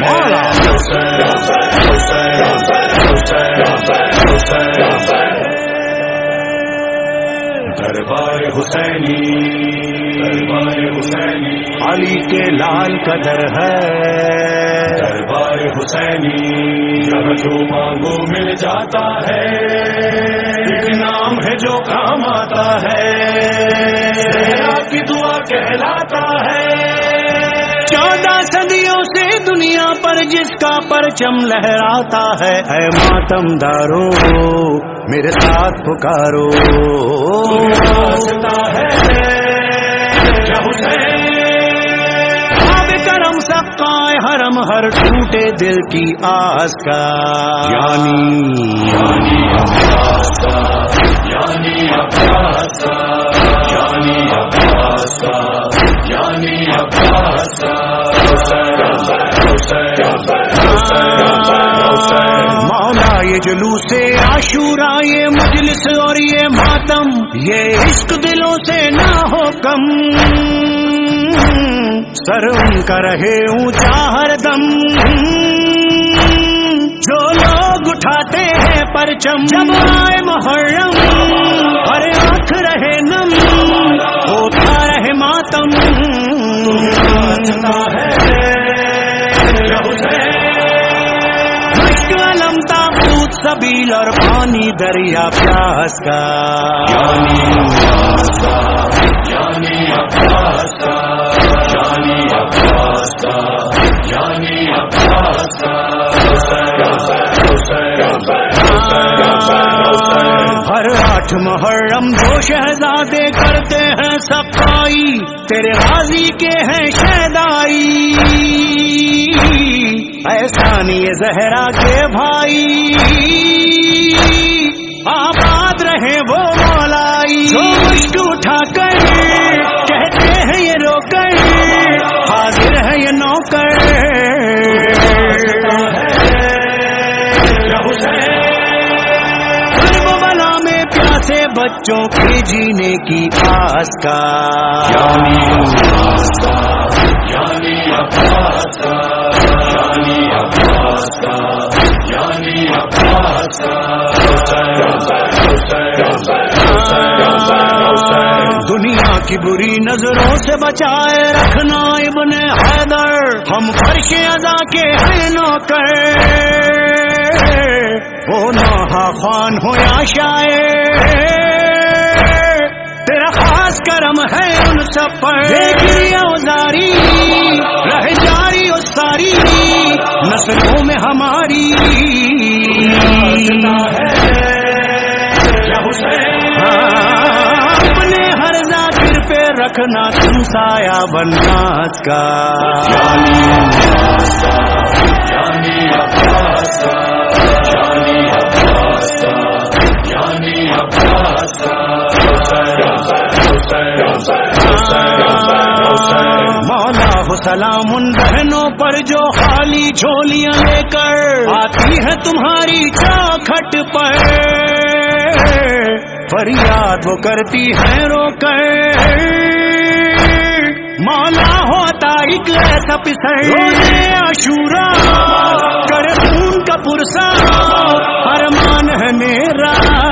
مولا دربار حسینی دربار حسینی علی کے لال قدر ہے دربار حسینی جب جو مانگو مل جاتا ہے ایک نام ہے جو کام آتا ہے زہرا کی دعا کہلاتا پر جس کا پرچم لہراتا ہے، اے ماتم دارو، میرے ساتھ پکارو۔ کرم سب حرم ہر ٹوٹے دل کی آس کا۔ یعنی یعنی کا۔ یعنی کا۔ یعنی کا۔ یعنی کا۔ یہ جلوس عاشورا یہ مجلس اور یہ ماتم، یہ عشق دلوں سے نہ ہو کم۔ سر ان کا رہے اونچا ہر دم۔ جو لوگ اٹھاتے ہیں پرچم، جب آئے محرم، ہر آنکھ رہے نم۔ ہوتا رہے ماتم۔ ہے۔ سبیل اور پانی دریا پیاس کا۔ ہر آٹھ محرم دو شہزادے کرتے ہیں صفائی تیرے غازی کے ہیں شہدائی۔ احسانی زہرا کے بھائی۔ آباد رہے وہ مولائی۔ جو مشک اٹھا کر۔ کہتے ہیں یہ رو کر حاضر ہے یہ نوکر۔ بلا میں پیاسے بچوں کی جینے کی آس کا یعنی کا یعنی یعنی دنیا کی بری نظروں سے بچائے رکھنا ابن حیدر، ہم فرش ادا کے ہیں نوکر وہ نوحہ خوان ہو یا شاعر، تیرا خاص کرم ہے ان سب پر۔ اوزاری، رہ نسلوں میں ہماری اپنے ہر ذاکر پہ رکھنا تم سایہ بناس کا سلام ان بہنوں پر جو خالی جھولیاں لے کر آتی ہے تمہاری چوکھٹ پر۔ فریاد وہ کرتی ہے رو کر۔ مولا ہوتا ایک ایسا پسر۔ روزے کر خون کا پرسا۔ ارمان ہے میرا۔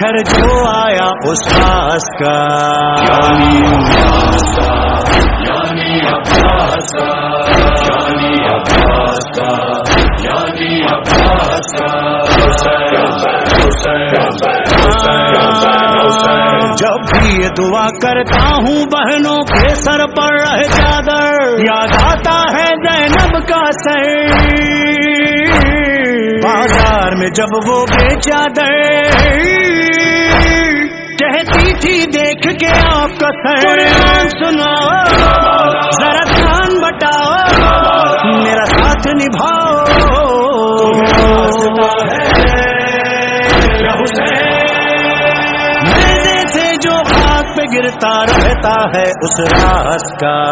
گھر جو آیا اس خاص کا۔ یعنی عباس کا یعنی عباس کا یعنی عباس کا حسین حسین حسین جب بھی یہ دعا کرتا ہوں بہنوں کے سر پر رہ چادر یاد آتا ہے زینب کا سر۔ جب وہ بے چادر کہتی تھی دیکھ کے آپ کا سر۔ سناؤ۔ ذرا کان بٹاؤ۔ میرا ساتھ نبھاؤ۔ میرے سے جو خاک پہ گرتا رہتا ہے اس راس کا۔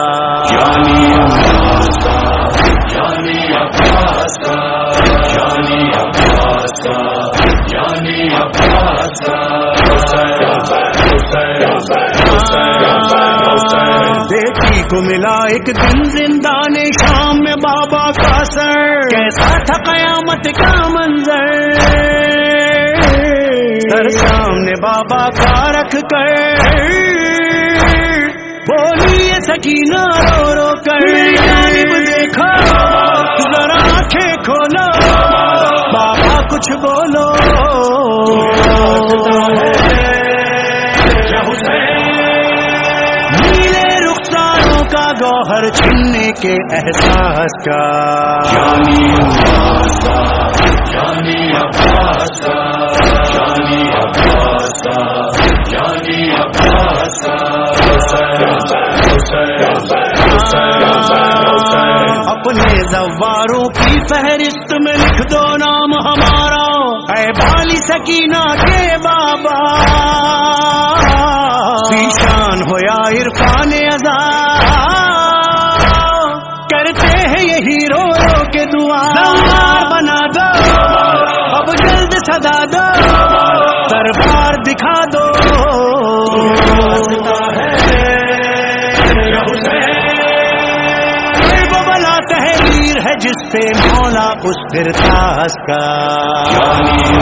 عباس کا عباس کا بیٹی کو ملا ایک دن زندہ نے شام میں بابا کا سر، کیسا تھا قیامت کا منظر؟ سر سامنے بابا کا رکھ کر بولیے سکینہ رو رو کر۔ دیکھو ذرا آنکھیں کھولو کچھ بولو نیلے رخساروں کا گوہر چھننے کے احساس کا۔ جانی اپنے زواروں کی فہرست میں لکھ دو نام ہمارا۔ اے بالی سکینہ کے بابا۔ شان ہو یا عرفان ازا کرتے ہیں یہی رو رو کے دعا۔ بنا دو۔ اب جلد سدا دو۔ دربار دکھا دو۔ یہ تحریر ہے جس پہ مولا اس پھر تاس کا۔ مولا